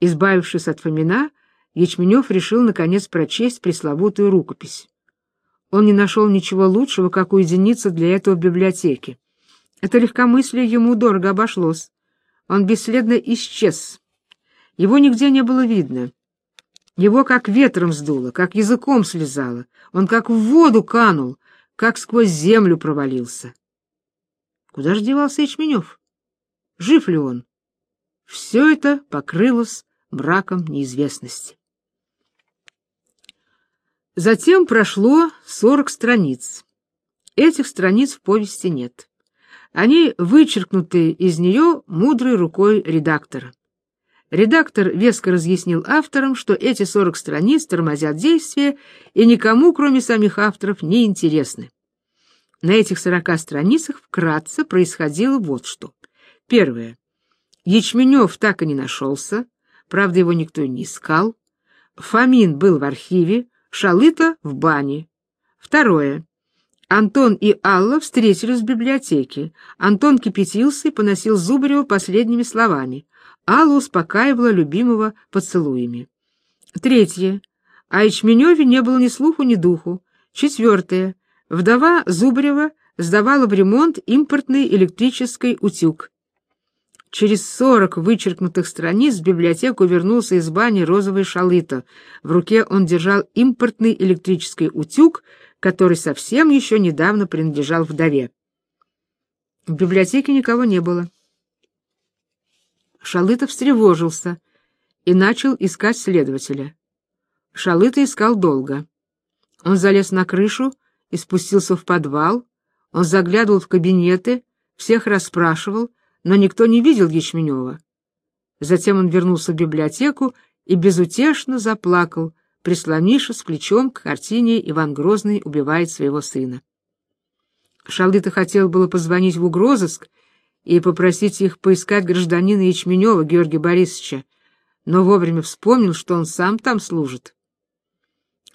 Избавившись от Фомина, Ячменев решил, наконец, прочесть пресловутую рукопись. Он не нашел ничего лучшего, как уединиться для этого в библиотеке. Это легкомыслие ему дорого обошлось. Он бесследно исчез. Его нигде не было видно. Его как ветром сдуло, как языком слезало. Он как в воду канул, как сквозь землю провалился. Куда же девался Ячменев? Жив ли он? Все это покрылось мраком неизвестности. Затем прошло сорок страниц. Этих страниц в повести нет. Они вычеркнуты из нее мудрой рукой редактора. Редактор веско разъяснил авторам, что эти сорок страниц тормозят действие и никому, кроме самих авторов, не интересны. На этих сорока страницах вкратце происходило вот что. Первое. Ячменев так и не нашелся, правда, его никто не искал. Фомин был в архиве, Шалыта в бане. Второе. Антон и Алла встретились в библиотеке. Антон кипятился и поносил Зубарева последними словами. Алла успокаивала любимого поцелуями. Третье. О Ячменеве не было ни слуху, ни духу. Четвертое. Вдова Зубарева сдавала в ремонт импортный электрический утюг. Через сорок вычеркнутых страниц в библиотеку вернулся из бани розовый шалыто. В руке он держал импортный электрический утюг, который совсем еще недавно принадлежал вдове. В библиотеке никого не было. Шалыто встревожился и начал искать следователя. Шалыто искал долго. Он залез на крышу и спустился в подвал. Он заглядывал в кабинеты, всех расспрашивал, но никто не видел Ячменева. Затем он вернулся в библиотеку и безутешно заплакал, прислонившись плечом к картине «Иван Грозный убивает своего сына». Шалдыта хотел было позвонить в угрозыск и попросить их поискать гражданина Ячменева Георгия Борисовича, но вовремя вспомнил, что он сам там служит.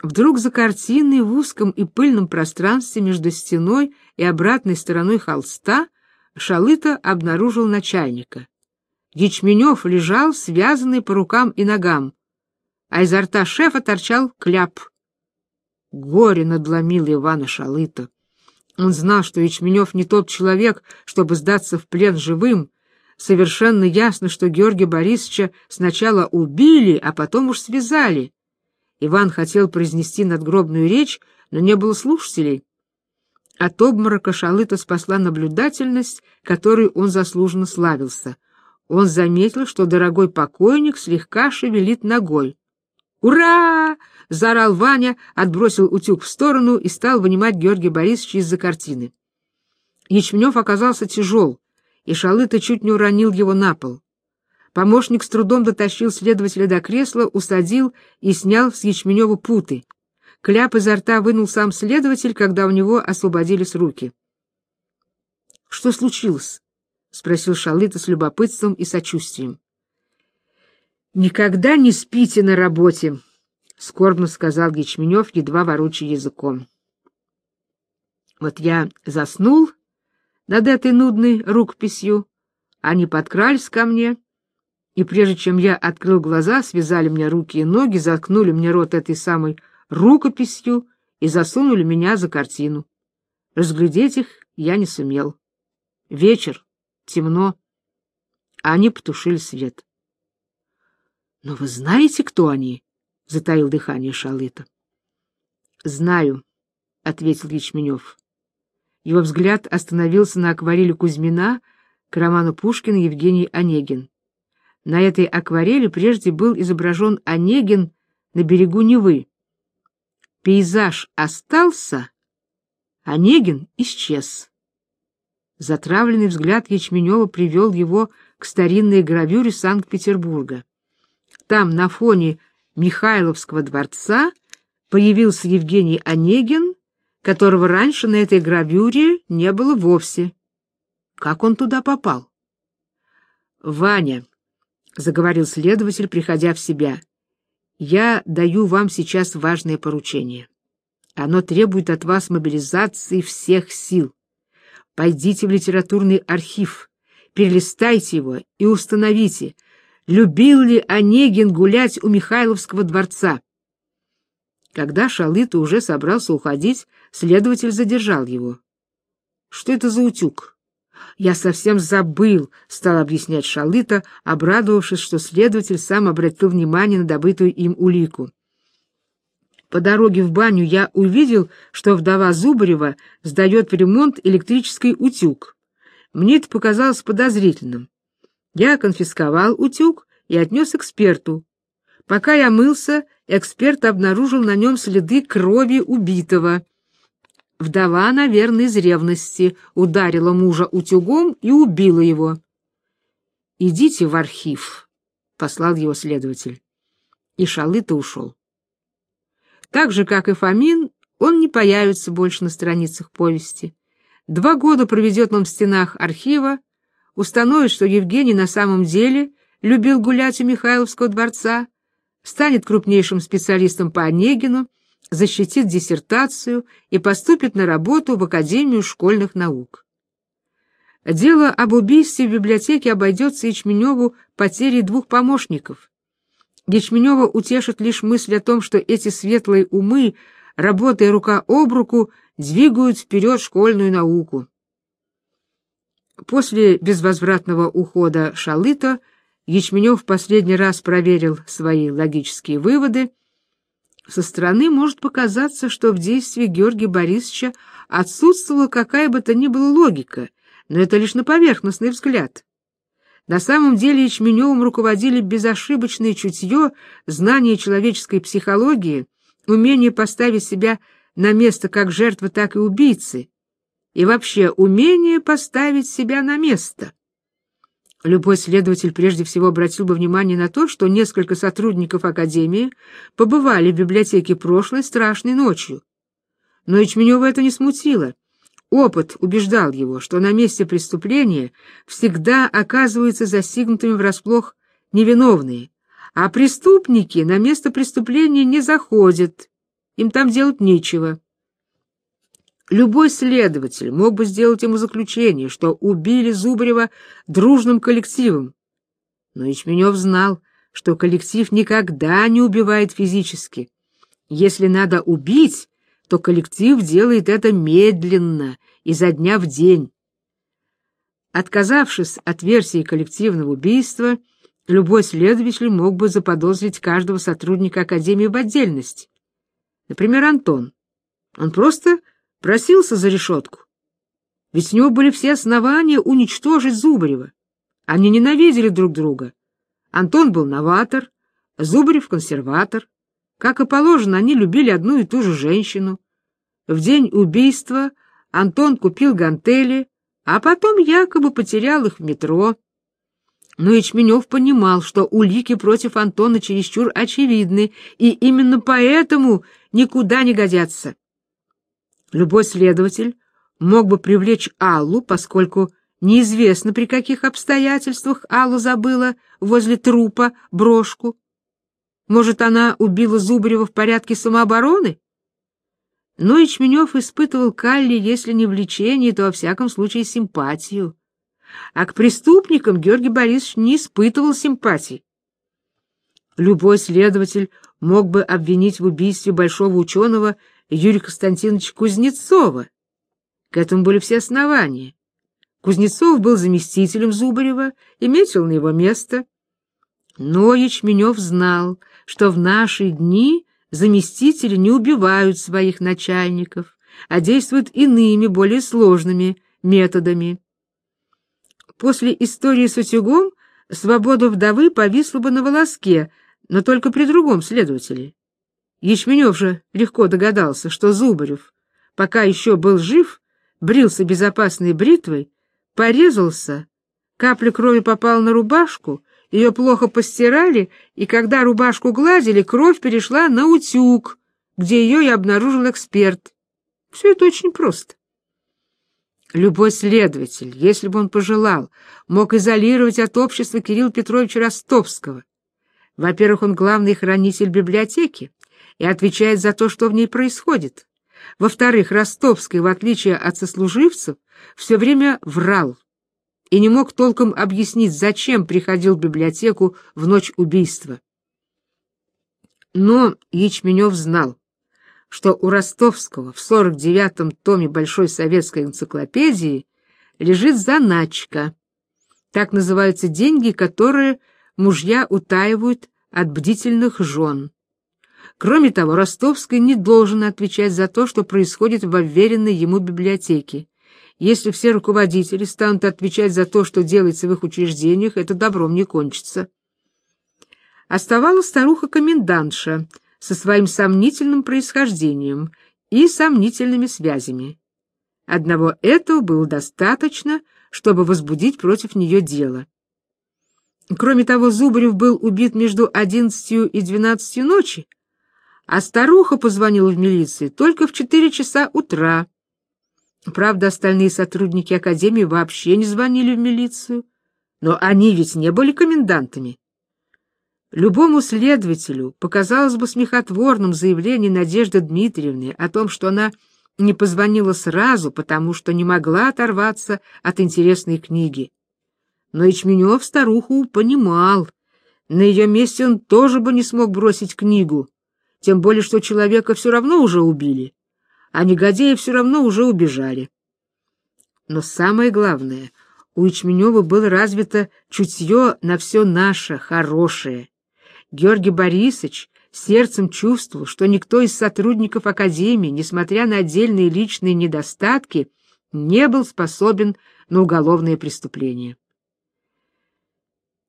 Вдруг за картиной в узком и пыльном пространстве между стеной и обратной стороной холста Шалыта обнаружил начальника. Ячменев лежал, связанный по рукам и ногам, а изо рта шефа торчал кляп. Горе надломило Ивана Шалыта. Он знал, что Ячменев не тот человек, чтобы сдаться в плен живым. Совершенно ясно, что Георгия Борисовича сначала убили, а потом уж связали. Иван хотел произнести надгробную речь, но не было слушателей. От обморока Шалыта спасла наблюдательность, которой он заслуженно славился. Он заметил, что дорогой покойник слегка шевелит ногой. «Ура!» — заорал Ваня, отбросил утюг в сторону и стал вынимать Георгия Борисовича из-за картины. Ячменев оказался тяжел, и Шалыта чуть не уронил его на пол. Помощник с трудом дотащил следователя до кресла, усадил и снял с Ячменева путы. Кляп изо рта вынул сам следователь, когда у него освободились руки. — Что случилось? — спросил Шалыта с любопытством и сочувствием. — Никогда не спите на работе, — скорбно сказал Ячменев, едва ворочая языком. Вот я заснул над этой нудной рукописью, они подкрались ко мне, и прежде чем я открыл глаза, связали мне руки и ноги, заткнули мне рот этой самой рукописью и засунули меня за картину. Разглядеть их я не сумел. Вечер, темно, а они потушили свет. — Но вы знаете, кто они? — затаил дыхание Шалыта. — Знаю, — ответил Ячменев. Его взгляд остановился на акварели Кузьмина к роману Пушкина Евгений Онегин. На этой акварели прежде был изображен Онегин на берегу Невы. Пейзаж остался, Онегин исчез. Затравленный взгляд Ячменева привел его к старинной гравюре Санкт-Петербурга. Там, на фоне Михайловского дворца, появился Евгений Онегин, которого раньше на этой гравюре не было вовсе. Как он туда попал? «Ваня», — заговорил следователь, приходя в себя, — я даю вам сейчас важное поручение. Оно требует от вас мобилизации всех сил. Пойдите в литературный архив, перелистайте его и установите, любил ли Онегин гулять у Михайловского дворца. Когда Шалыта уже собрался уходить, следователь задержал его. «Что это за утюг?» «Я совсем забыл», — стал объяснять Шалыта, обрадовавшись, что следователь сам обратил внимание на добытую им улику. По дороге в баню я увидел, что вдова Зубарева сдает в ремонт электрический утюг. Мне это показалось подозрительным. Я конфисковал утюг и отнес эксперту. Пока я мылся, эксперт обнаружил на нем следы крови убитого. Вдова, наверное, из ревности ударила мужа утюгом и убила его. «Идите в архив», — послал его следователь. И Шалыта ушел. Так же, как и Фомин, он не появится больше на страницах повести. Два года проведет он в стенах архива, установит, что Евгений на самом деле любил гулять у Михайловского дворца, станет крупнейшим специалистом по Онегину, защитит диссертацию и поступит на работу в Академию школьных наук. Дело об убийстве в библиотеке обойдется Ячменеву потерей двух помощников. Ячменева утешит лишь мысль о том, что эти светлые умы, работая рука об руку, двигают вперед школьную науку. После безвозвратного ухода Шалыта Ячменев последний раз проверил свои логические выводы. Со стороны может показаться, что в действии Георгия Борисовича отсутствовала какая бы то ни была логика, но это лишь на поверхностный взгляд. На самом деле Ячменевым руководили безошибочное чутье, знание человеческой психологии, умение поставить себя на место как жертвы, так и убийцы, и вообще умение поставить себя на место. Любой следователь прежде всего обратил бы внимание на то, что несколько сотрудников Академии побывали в библиотеке прошлой страшной ночью. Но Ячменева это не смутило. Опыт убеждал его, что на месте преступления всегда оказываются застигнутыми врасплох невиновные, а преступники на место преступления не заходят, им там делать нечего. Любой следователь мог бы сделать ему заключение, что убили Зубарева дружным коллективом. Но Ячменев знал, что коллектив никогда не убивает физически. Если надо убить, то коллектив делает это медленно, изо дня в день. Отказавшись от версии коллективного убийства, любой следователь мог бы заподозрить каждого сотрудника Академии в отдельности. Например, Антон. Он просто просился за решетку. Ведь у него были все основания уничтожить Зубарева. Они ненавидели друг друга. Антон был новатор, Зубарев — консерватор. Как и положено, они любили одну и ту же женщину. В день убийства Антон купил гантели, а потом якобы потерял их в метро. Но Ячменев понимал, что улики против Антона чересчур очевидны, и именно поэтому никуда не годятся. Любой следователь мог бы привлечь Аллу, поскольку неизвестно, при каких обстоятельствах Алла забыла возле трупа брошку. Может, она убила Зубарева в порядке самообороны? Но Ячменев испытывал к Алле, если не влечение, то во всяком случае симпатию а к преступникам Георгий Борисович не испытывал симпатий. Любой следователь мог бы обвинить в убийстве большого ученого Юрия Константиновича Кузнецова. К этому были все основания. Кузнецов был заместителем Зубарева и метил на его место. Но Ячменев знал, что в наши дни заместители не убивают своих начальников, а действуют иными, более сложными методами. После истории с утюгом свобода вдовы повисла бы на волоске, но только при другом следователе. Ячменев же легко догадался, что Зубарев, пока еще был жив, брился безопасной бритвой, порезался, капля крови попала на рубашку, ее плохо постирали, и когда рубашку гладили, кровь перешла на утюг, где ее и обнаружил эксперт. Все это очень просто. Любой следователь, если бы он пожелал, мог изолировать от общества Кирилла Петровича Ростовского. Во-первых, он главный хранитель библиотеки и отвечает за то, что в ней происходит. Во-вторых, Ростовский, в отличие от сослуживцев, все время врал. и не мог толком объяснить, зачем приходил в библиотеку в ночь убийства. Но Ячменев знал, что у Ростовского в 49-м томе Большой советской энциклопедии лежит заначка. Так называются деньги, которые мужья утаивают от бдительных жен. Кроме того, Ростовский не должен отвечать за то, что происходит в уверенной ему библиотеке. Если все руководители станут отвечать за то, что делается в их учреждениях, это добром не кончится. Оставалась старуха-комендантша со своим сомнительным происхождением и сомнительными связями. Одного этого было достаточно, чтобы возбудить против нее дело. Кроме того, Зубарев был убит между одиннадцатью и двенадцатью ночи, а старуха позвонила в милицию только в четыре часа утра. Правда, остальные сотрудники Академии вообще не звонили в милицию, но они ведь не были комендантами. Любому следователю показалось бы смехотворным заявление Надежды Дмитриевны о том, что она не позвонила сразу, потому что не могла оторваться от интересной книги. Но Ячменев старуху понимал. На ее месте он тоже бы не смог бросить книгу, тем более что человека все равно уже убили, а негодяи все равно уже убежали. Но самое главное, у Ячменева было развито чутье на все наше, хорошее, Георгий Борисович сердцем чувствовал, что никто из сотрудников Академии, несмотря на отдельные личные недостатки, не был способен на уголовное преступление.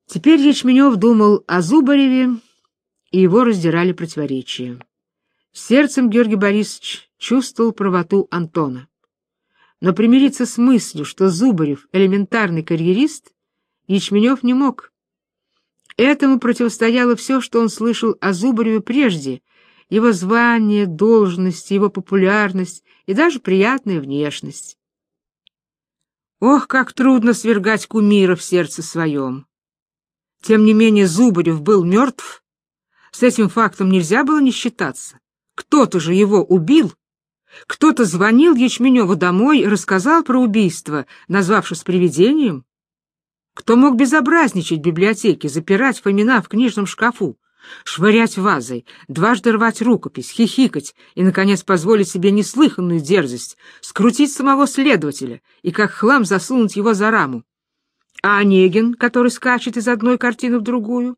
Теперь Ячменев думал о Зубареве, и его раздирали противоречия. Сердцем Георгий Борисович чувствовал правоту Антона. Но примириться с мыслью, что Зубарев — элементарный карьерист, Ячменев не мог. Этому противостояло все, что он слышал о Зубареве прежде, его звание, должность, его популярность и даже приятная внешность. Ох, как трудно свергать кумира в сердце своем! Тем не менее Зубарев был мертв, с этим фактом нельзя было не считаться. Кто-то же его убил, кто-то звонил Ячменеву домой и рассказал про убийство, назвавшись привидением. Кто мог безобразничать в библиотеке, запирать Фомина в книжном шкафу, швырять вазой, дважды рвать рукопись, хихикать и, наконец, позволить себе неслыханную дерзость, скрутить самого следователя и как хлам засунуть его за раму? А Онегин, который скачет из одной картины в другую?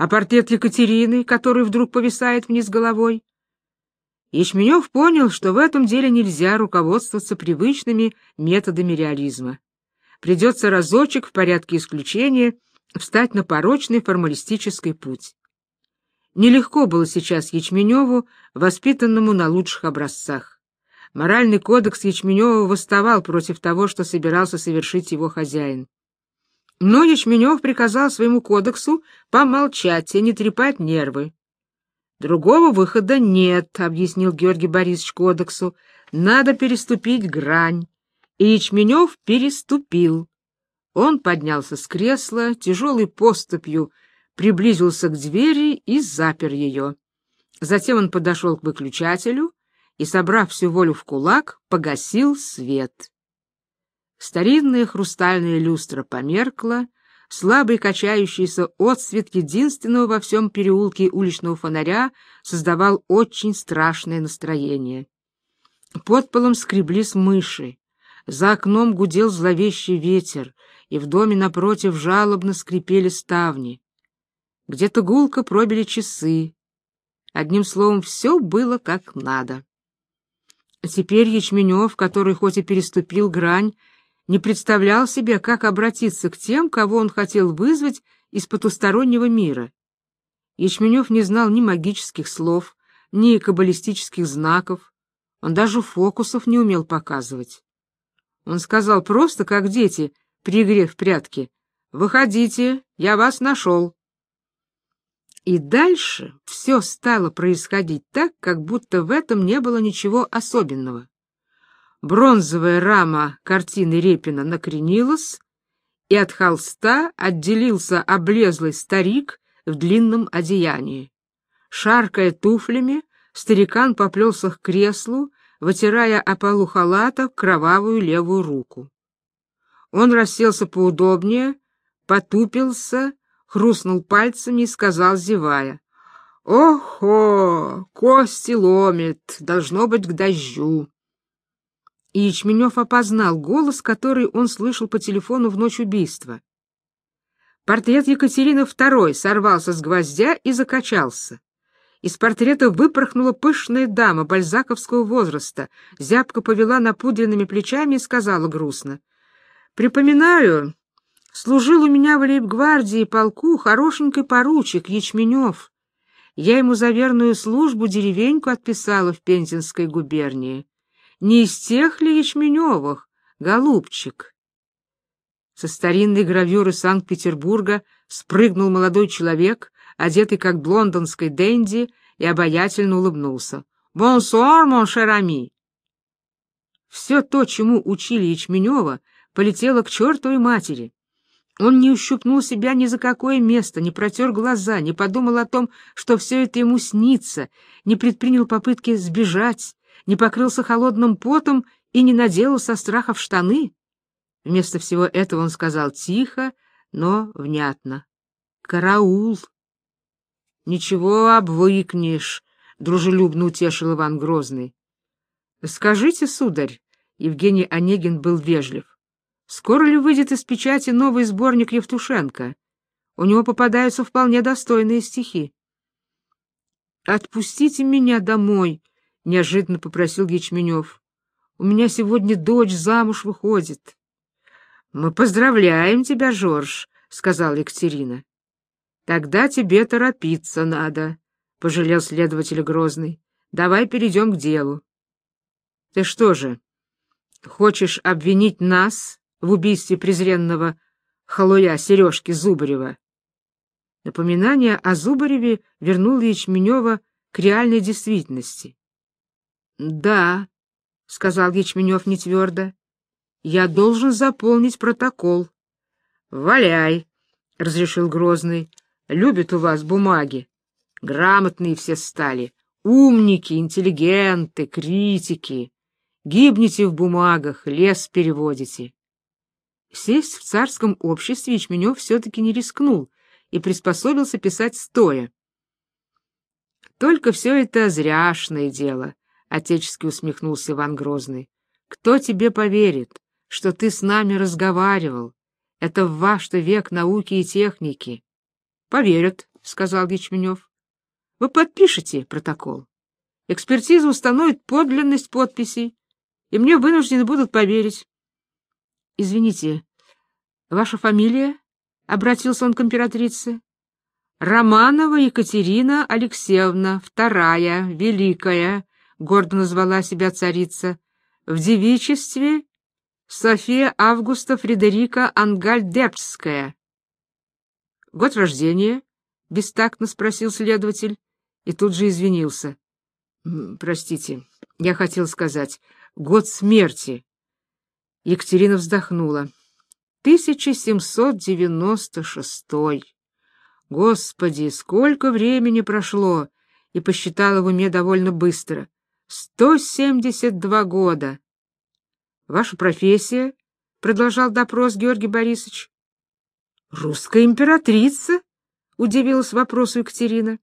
А портрет Екатерины, который вдруг повисает вниз головой? Ячменев понял, что в этом деле нельзя руководствоваться привычными методами реализма придется разочек в порядке исключения встать на порочный формалистический путь. Нелегко было сейчас Ячменеву, воспитанному на лучших образцах. Моральный кодекс Ячменева восставал против того, что собирался совершить его хозяин. Но Ячменев приказал своему кодексу помолчать и не трепать нервы. «Другого выхода нет», — объяснил Георгий Борисович кодексу. «Надо переступить грань и Ячменев переступил. Он поднялся с кресла, тяжелой поступью приблизился к двери и запер ее. Затем он подошел к выключателю и, собрав всю волю в кулак, погасил свет. Старинная хрустальная люстра померкла, слабый качающийся отсвет единственного во всем переулке уличного фонаря создавал очень страшное настроение. Под полом скреблись мыши. За окном гудел зловещий ветер, и в доме напротив жалобно скрипели ставни. Где-то гулко пробили часы. Одним словом, все было как надо. Теперь Ячменев, который хоть и переступил грань, не представлял себе, как обратиться к тем, кого он хотел вызвать из потустороннего мира. Ячменев не знал ни магических слов, ни каббалистических знаков, он даже фокусов не умел показывать. Он сказал просто, как дети при игре в прятки. «Выходите, я вас нашел». И дальше все стало происходить так, как будто в этом не было ничего особенного. Бронзовая рама картины Репина накренилась, и от холста отделился облезлый старик в длинном одеянии. Шаркая туфлями, старикан поплелся к креслу, вытирая о полу халата кровавую левую руку. Он расселся поудобнее, потупился, хрустнул пальцами и сказал, зевая. «Охо! Кости ломит! Должно быть к дождю!» И Ячменев опознал голос, который он слышал по телефону в ночь убийства. Портрет Екатерины II сорвался с гвоздя и закачался. Из портрета выпорхнула пышная дама бальзаковского возраста, зябко повела напудренными плечами и сказала грустно. «Припоминаю, служил у меня в лейб-гвардии полку хорошенький поручик Ячменев. Я ему за верную службу деревеньку отписала в Пензенской губернии. Не из тех ли Ячменевых, голубчик?» Со старинной гравюры Санкт-Петербурга спрыгнул молодой человек, одетый как блондонской денди, и обаятельно улыбнулся. «Бонсуар, мон шерами!» Все то, чему учили Ячменева, полетело к чертовой матери. Он не ущипнул себя ни за какое место, не протер глаза, не подумал о том, что все это ему снится, не предпринял попытки сбежать, не покрылся холодным потом и не наделал со страха в штаны. Вместо всего этого он сказал тихо, но внятно. «Караул!» «Ничего, обвыкнешь», — дружелюбно утешил Иван Грозный. «Скажите, сударь», — Евгений Онегин был вежлив, «скоро ли выйдет из печати новый сборник Евтушенко? У него попадаются вполне достойные стихи». «Отпустите меня домой», — неожиданно попросил Ячменев. «У меня сегодня дочь замуж выходит». «Мы поздравляем тебя, Жорж», — сказала Екатерина. «Тогда тебе торопиться надо», — пожалел следователь Грозный. «Давай перейдем к делу». «Ты что же, хочешь обвинить нас в убийстве презренного халуя Сережки Зубарева?» Напоминание о Зубареве вернуло Ячменева к реальной действительности. «Да», — сказал Ячменев нетвердо, я должен заполнить протокол. — Валяй, — разрешил Грозный. — Любят у вас бумаги. Грамотные все стали. Умники, интеллигенты, критики. Гибнете в бумагах, лес переводите. Сесть в царском обществе Ячменев все-таки не рискнул и приспособился писать стоя. «Только все это зряшное дело», — отечески усмехнулся Иван Грозный. «Кто тебе поверит? что ты с нами разговаривал. Это в ваш-то век науки и техники. — Поверят, — сказал Ячменев. — Вы подпишете протокол. Экспертиза установит подлинность подписей, и мне вынуждены будут поверить. — Извините, ваша фамилия? — обратился он к императрице. — Романова Екатерина Алексеевна, вторая, великая, — гордо назвала себя царица, — в девичестве София Августа Фредерика Ангальдепская. Год рождения? Бестактно спросил следователь и тут же извинился. Простите, я хотел сказать, год смерти. Екатерина вздохнула. 1796. Господи, сколько времени прошло! И посчитала в уме довольно быстро. 172 года. Ваша профессия? — продолжал допрос Георгий Борисович. — Русская императрица? — удивилась вопросу Екатерина.